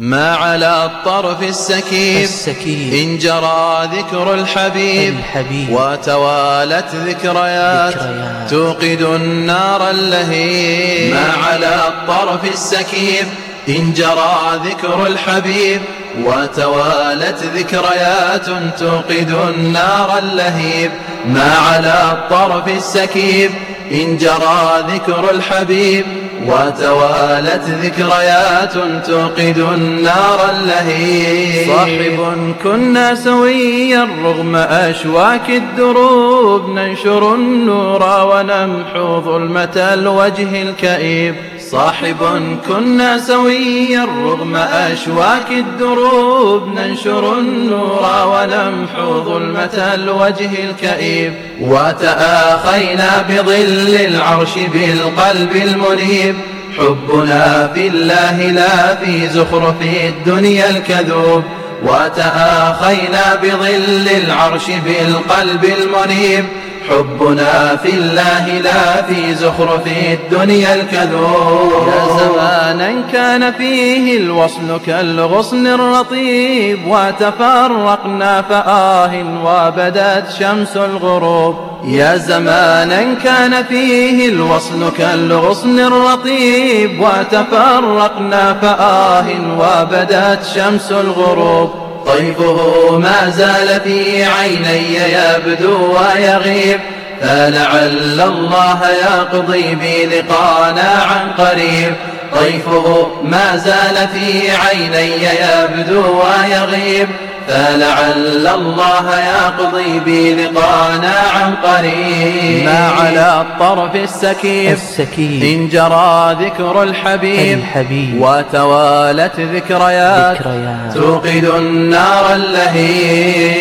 ما على الطرف السكيب, السكيب. إن جرى ذكر الحبيب, الحبيب. وتوالت ذكريات, ذكريات. توقد النار اللهيب. ما على الطرف السكيب. إن جرى ذكر الحبيب. وتوالت ذكريات. توقد النار اللهيب. ما على الطرف السكيب. إن جرى ذكر الحبيب. وتوالت ذكريات توقد النار اللهيب. صاحب كنا سويا رغم أشواك الدروب ننشر النور ونمحو ظلمة الوجه الكئيب. صاحب كنا سويا رغم أشواك الدروب ننشر النور ونمحو ظلمة الوجه الكئيب. وتآخينا بظل العرش بالقلب المنيب. حبنا في الله لا في زخرف الدنيا الكذوب. وتآخينا بظل العرش بالقلب المنيب. حبنا في الله لا في زخرف الدنيا الكذوب. يا زمانا كان فيه الوصل كالغصن الرطيب وتفرقنا فآه وبدت شمس الغروب. يا زمانا كان فيه الوصل كالغصن الرطيب وتفرقنا فآه وبدت شمس الغروب. طيفه ما زال في عيني يبدو ويغيب فلعل الله يقضي بلقانا عن قريب. طيفه ما زال في عيني يبدو ويغيب فلعل الله يقضي بلقانا عن قريب. ما على الطرف السكيب, السكيب إن جرى ذكر الحبيب, الحبيب. وتوالت ذكريات, ذكريات. توقد النار اللهيب.